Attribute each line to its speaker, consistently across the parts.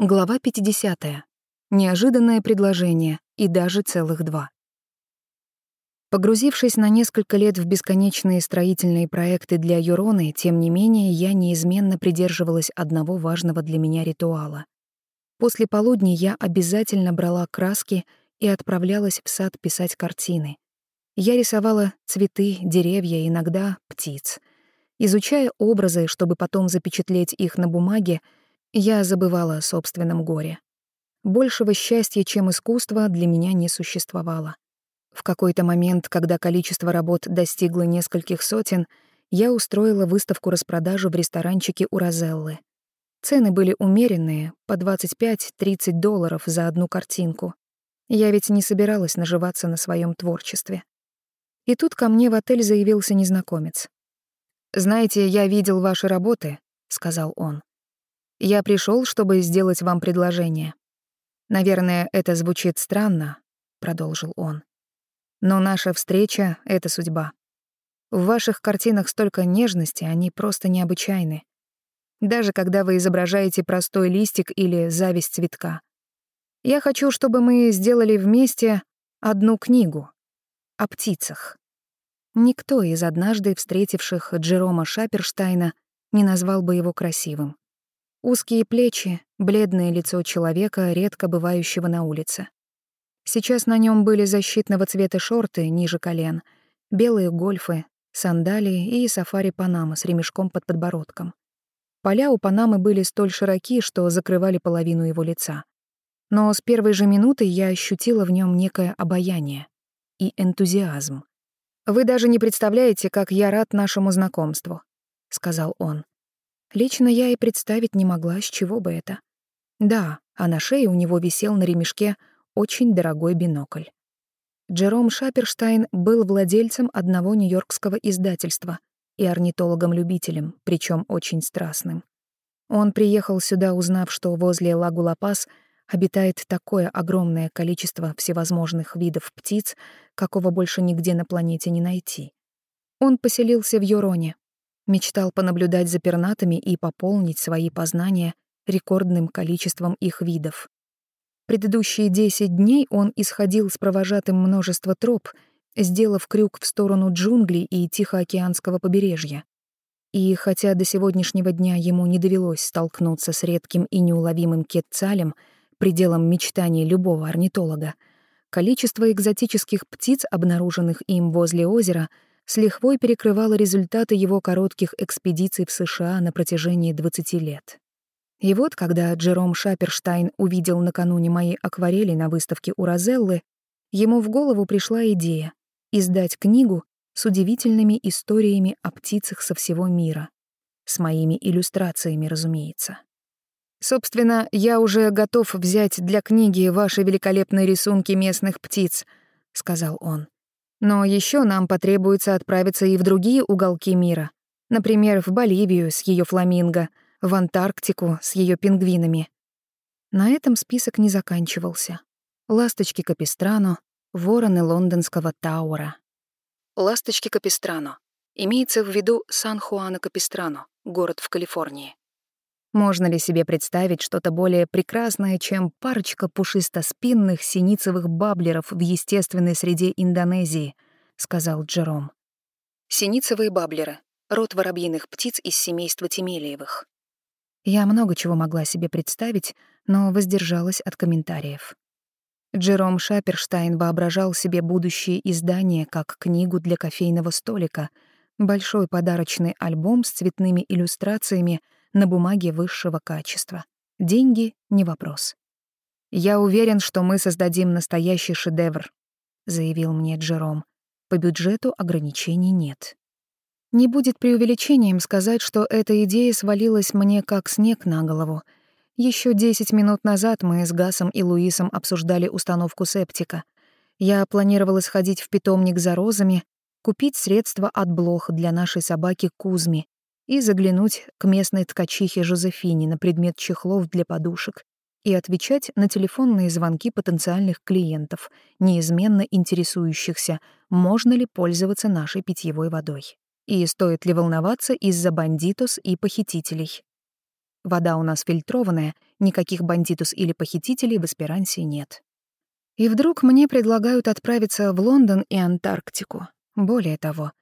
Speaker 1: Глава 50. Неожиданное предложение, и даже целых два. Погрузившись на несколько лет в бесконечные строительные проекты для Юроны, тем не менее, я неизменно придерживалась одного важного для меня ритуала. После полудня я обязательно брала краски и отправлялась в сад писать картины. Я рисовала цветы, деревья, иногда птиц. Изучая образы, чтобы потом запечатлеть их на бумаге, я забывала о собственном горе. Большего счастья, чем искусство, для меня не существовало. В какой-то момент, когда количество работ достигло нескольких сотен, я устроила выставку-распродажу в ресторанчике у Розеллы. Цены были умеренные, по 25-30 долларов за одну картинку. Я ведь не собиралась наживаться на своем творчестве. И тут ко мне в отель заявился незнакомец. «Знаете, я видел ваши работы», — сказал он. Я пришел, чтобы сделать вам предложение. Наверное, это звучит странно, продолжил он. Но наша встреча — это судьба. В ваших картинах столько нежности, они просто необычайны. Даже когда вы изображаете простой листик или зависть цветка. Я хочу, чтобы мы сделали вместе одну книгу о птицах. Никто из однажды встретивших Джерома Шаперштайна не назвал бы его красивым. Узкие плечи, бледное лицо человека, редко бывающего на улице. Сейчас на нем были защитного цвета шорты ниже колен, белые гольфы, сандалии и сафари Панама с ремешком под подбородком. Поля у Панамы были столь широки, что закрывали половину его лица. Но с первой же минуты я ощутила в нем некое обаяние и энтузиазм. «Вы даже не представляете, как я рад нашему знакомству», — сказал он. Лично я и представить не могла, с чего бы это. Да, а на шее у него висел на ремешке очень дорогой бинокль. Джером Шаперштайн был владельцем одного нью-йоркского издательства и орнитологом-любителем, причем очень страстным. Он приехал сюда, узнав, что возле Лагу-Ла-Пас обитает такое огромное количество всевозможных видов птиц, какого больше нигде на планете не найти. Он поселился в Юроне, Мечтал понаблюдать за пернатами и пополнить свои познания рекордным количеством их видов. Предыдущие 10 дней он исходил с провожатым множество троп, сделав крюк в сторону джунглей и Тихоокеанского побережья. И хотя до сегодняшнего дня ему не довелось столкнуться с редким и неуловимым кетцалем, пределом мечтаний любого орнитолога, количество экзотических птиц, обнаруженных им возле озера — с лихвой перекрывала результаты его коротких экспедиций в США на протяжении 20 лет. И вот, когда Джером Шаперштайн увидел накануне мои акварели на выставке у Розеллы, ему в голову пришла идея издать книгу с удивительными историями о птицах со всего мира. С моими иллюстрациями, разумеется. «Собственно, я уже готов взять для книги ваши великолепные рисунки местных птиц», — сказал он. Но еще нам потребуется отправиться и в другие уголки мира. Например, в Боливию с ее фламинго, в Антарктику с ее пингвинами. На этом список не заканчивался. Ласточки Капистрано, вороны лондонского Таура. Ласточки Капистрано. Имеется в виду Сан-Хуана Капистрано, город в Калифорнии. Можно ли себе представить что-то более прекрасное, чем парочка пушистоспинных синицевых баблеров в естественной среде Индонезии, сказал Джером. Синицевые баблеры — род воробьиных птиц из семейства Тимелиевых. Я много чего могла себе представить, но воздержалась от комментариев. Джером Шаперштайн воображал себе будущее издание как книгу для кофейного столика, большой подарочный альбом с цветными иллюстрациями — на бумаге высшего качества. Деньги — не вопрос. «Я уверен, что мы создадим настоящий шедевр», — заявил мне Джером. «По бюджету ограничений нет». Не будет преувеличением сказать, что эта идея свалилась мне как снег на голову. Еще 10 минут назад мы с Гасом и Луисом обсуждали установку септика. Я планировала сходить в питомник за розами, купить средства от блох для нашей собаки Кузми и заглянуть к местной ткачихе Жозефине на предмет чехлов для подушек и отвечать на телефонные звонки потенциальных клиентов, неизменно интересующихся, можно ли пользоваться нашей питьевой водой и стоит ли волноваться из-за бандитос и похитителей. Вода у нас фильтрованная, никаких бандитус или похитителей в Эсперансе нет. И вдруг мне предлагают отправиться в Лондон и Антарктику. Более того,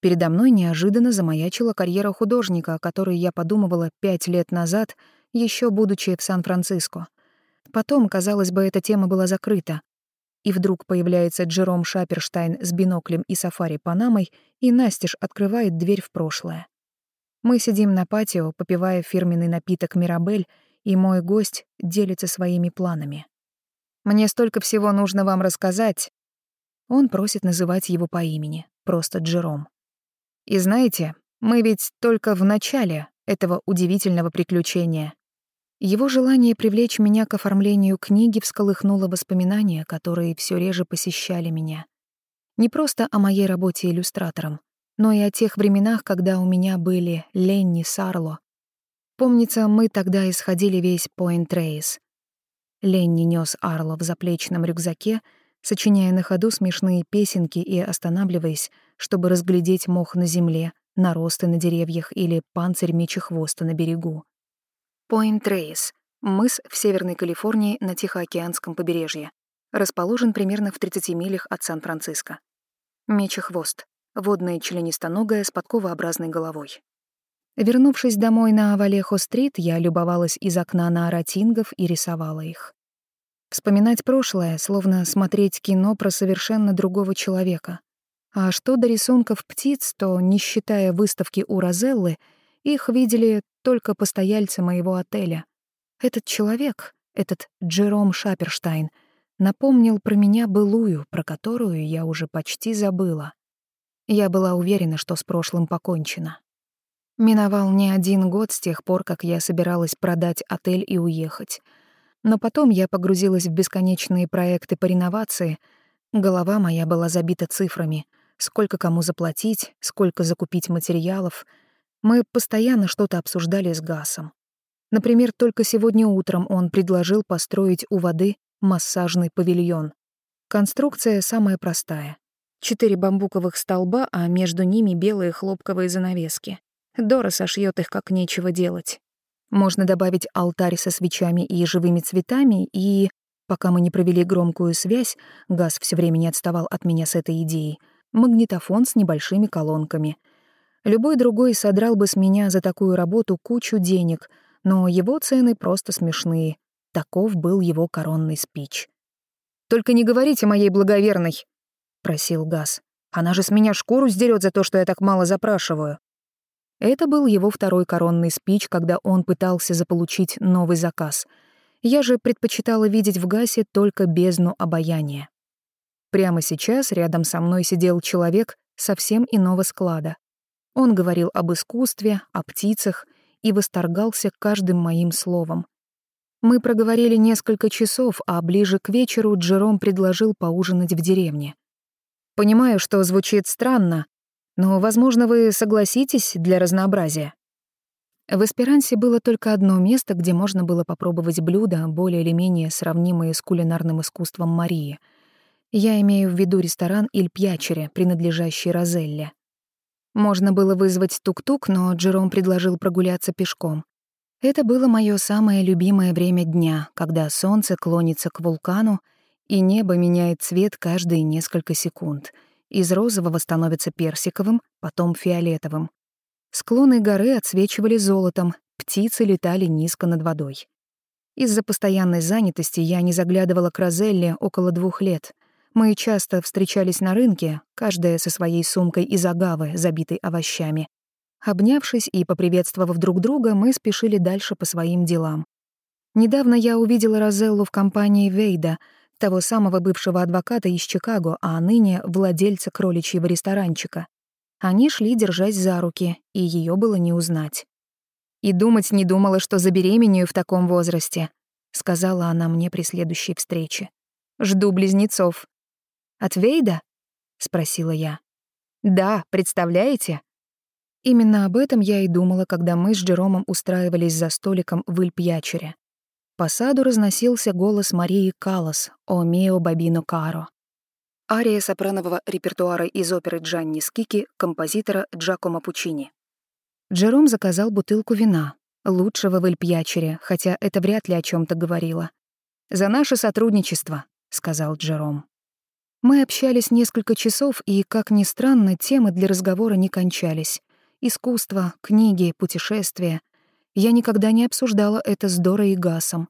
Speaker 1: передо мной неожиданно замаячила карьера художника, о которой я подумывала пять лет назад, еще будучи в Сан-Франциско. Потом, казалось бы, эта тема была закрыта. И вдруг появляется Джером Шаперштайн с биноклем и сафари Панамой и настежь открывает дверь в прошлое. Мы сидим на патио, попивая фирменный напиток «Мирабель», и мой гость делится своими планами. «Мне столько всего нужно вам рассказать». Он просит называть его по имени, просто Джером. «И знаете, мы ведь только в начале этого удивительного приключения». Его желание привлечь меня к оформлению книги всколыхнуло воспоминания, которые все реже посещали меня. Не просто о моей работе иллюстратором, но и о тех временах, когда у меня были Ленни Сарло. Помнится, мы тогда исходили весь Пойнт Рейс. Ленни нес Арло в заплечном рюкзаке, сочиняя на ходу смешные песенки и останавливаясь, чтобы разглядеть мох на земле, наросты на деревьях или панцирь мечехвоста на берегу. Пойнт Рейс — мыс в Северной Калифорнии на Тихоокеанском побережье. Расположен примерно в 30 милях от Сан-Франциско. Мечехвост водная членистоногая с подковообразной головой. Вернувшись домой на Валехо-стрит, я любовалась из окна на аратингов и рисовала их. Вспоминать прошлое, словно смотреть кино про совершенно другого человека. А что до рисунков птиц, то, не считая выставки у Розеллы, их видели только постояльцы моего отеля. Этот человек, этот Джером Шаперштайн, напомнил про меня былую, про которую я уже почти забыла. Я была уверена, что с прошлым покончено. Миновал не один год с тех пор, как я собиралась продать отель и уехать. Но потом я погрузилась в бесконечные проекты по реновации. Голова моя была забита цифрами. Сколько кому заплатить, сколько закупить материалов. Мы постоянно что-то обсуждали с Гасом. Например, только сегодня утром он предложил построить у воды массажный павильон. Конструкция самая простая. Четыре бамбуковых столба, а между ними белые хлопковые занавески. Дора сошьет их как нечего делать. Можно добавить алтарь со свечами и живыми цветами, и, пока мы не провели громкую связь, Газ все время не отставал от меня с этой идеей, магнитофон с небольшими колонками. Любой другой содрал бы с меня за такую работу кучу денег, но его цены просто смешные. Таков был его коронный спич. «Только не говорите моей благоверной», — просил Газ. «Она же с меня шкуру сдерет за то, что я так мало запрашиваю». Это был его второй коронный спич, когда он пытался заполучить новый заказ. Я же предпочитала видеть в Гасе только бездну обаяния. Прямо сейчас рядом со мной сидел человек совсем иного склада. Он говорил об искусстве, о птицах и восторгался каждым моим словом. Мы проговорили несколько часов, а ближе к вечеру Джером предложил поужинать в деревне. Понимаю, что звучит странно, но, возможно, вы согласитесь для разнообразия. В Эсперансе было только одно место, где можно было попробовать блюда, более или менее сравнимые с кулинарным искусством Марии. Я имею в виду ресторан «Иль Пьячере», принадлежащий Розелле. Можно было вызвать тук-тук, но Джером предложил прогуляться пешком. Это было мое самое любимое время дня, когда солнце клонится к вулкану, и небо меняет цвет каждые несколько секунд. Из розового становится персиковым, потом фиолетовым. Склоны горы отсвечивали золотом, птицы летали низко над водой. Из-за постоянной занятости я не заглядывала к Розелле около двух лет. Мы часто встречались на рынке, каждая со своей сумкой из агавы, забитой овощами. Обнявшись и поприветствовав друг друга, мы спешили дальше по своим делам. Недавно я увидела Розеллу в компании Вейда — того самого бывшего адвоката из Чикаго, а ныне владельца кроличьего ресторанчика. Они шли, держась за руки, и ее было не узнать. «И думать не думала, что забеременею в таком возрасте», — сказала она мне при следующей встрече. «Жду близнецов». «От Вейда?» — спросила я. «Да, представляете?» Именно об этом я и думала, когда мы с Джеромом устраивались за столиком в Ильпьячере. По саду разносился голос Марии Калас «О мио бабино каро». Ария сопранового репертуара из оперы Джанни Скики композитора Джакомо Пучини. Джером заказал бутылку вина. Лучшего в Эльпьячере, хотя это вряд ли о чем то говорило. «За наше сотрудничество», — сказал Джером. Мы общались несколько часов, и, как ни странно, темы для разговора не кончались. Искусство, книги, путешествия. Я никогда не обсуждала это с Дорой и Гасом.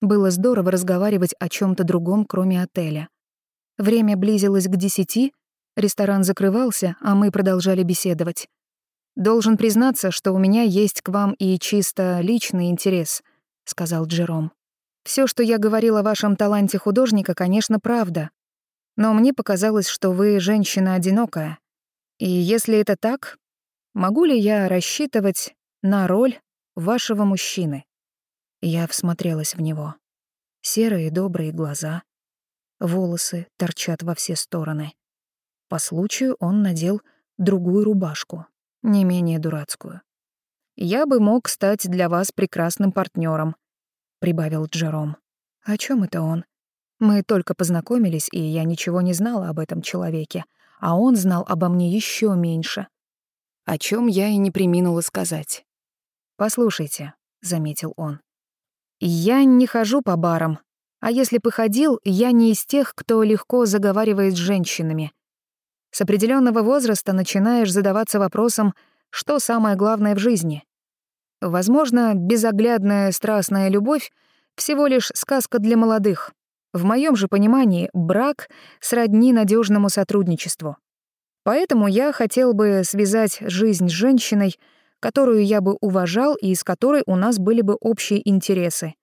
Speaker 1: Было здорово разговаривать о чем то другом, кроме отеля. Время близилось к десяти, ресторан закрывался, а мы продолжали беседовать. «Должен признаться, что у меня есть к вам и чисто личный интерес», — сказал Джером. Все, что я говорил о вашем таланте художника, конечно, правда. Но мне показалось, что вы женщина одинокая. И если это так, могу ли я рассчитывать на роль вашего мужчины?» Я всмотрелась в него. Серые добрые глаза, волосы торчат во все стороны. По случаю он надел другую рубашку, не менее дурацкую. «Я бы мог стать для вас прекрасным партнером, прибавил Джером. О чем это он? Мы только познакомились, и я ничего не знала об этом человеке, а он знал обо мне еще меньше. О чем я и не приминула сказать. «Послушайте», — заметил он, — «я не хожу по барам, а если походил, я не из тех, кто легко заговаривает с женщинами. С определенного возраста начинаешь задаваться вопросом, что самое главное в жизни. Возможно, безоглядная страстная любовь — всего лишь сказка для молодых. В моем же понимании брак сродни надежному сотрудничеству. Поэтому я хотел бы связать жизнь с женщиной, которую я бы уважал и с которой у нас были бы общие интересы.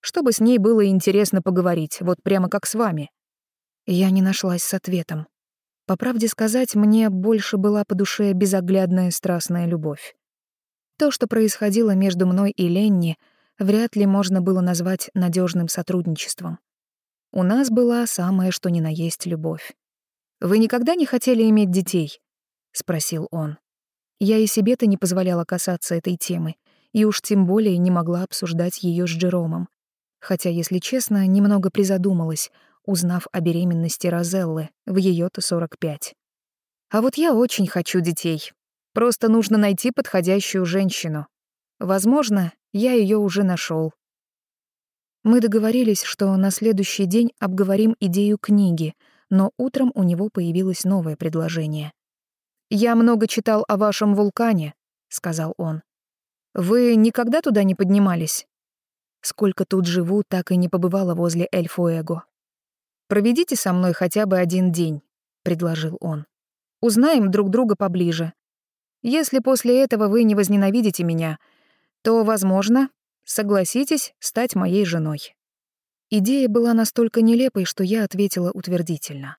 Speaker 1: Чтобы с ней было интересно поговорить, вот прямо как с вами. Я не нашлась с ответом. По правде сказать, мне больше была по душе безоглядная страстная любовь. То, что происходило между мной и Ленни, вряд ли можно было назвать надежным сотрудничеством. У нас была самая что ни на есть любовь. «Вы никогда не хотели иметь детей?» — спросил он. Я и себе-то не позволяла касаться этой темы, и уж тем более не могла обсуждать ее с Джеромом. Хотя, если честно, немного призадумалась, узнав о беременности Розеллы в ее то 45. А вот я очень хочу детей, Просто нужно найти подходящую женщину. Возможно, я ее уже нашел. Мы договорились, что на следующий день обговорим идею книги, но утром у него появилось новое предложение. «Я много читал о вашем вулкане», — сказал он. «Вы никогда туда не поднимались?» Сколько тут живу, так и не побывала возле Эль-Фуэго. «Проведите со мной хотя бы один день», — предложил он. «Узнаем друг друга поближе. Если после этого вы не возненавидите меня, то, возможно, согласитесь стать моей женой». Идея была настолько нелепой, что я ответила утвердительно.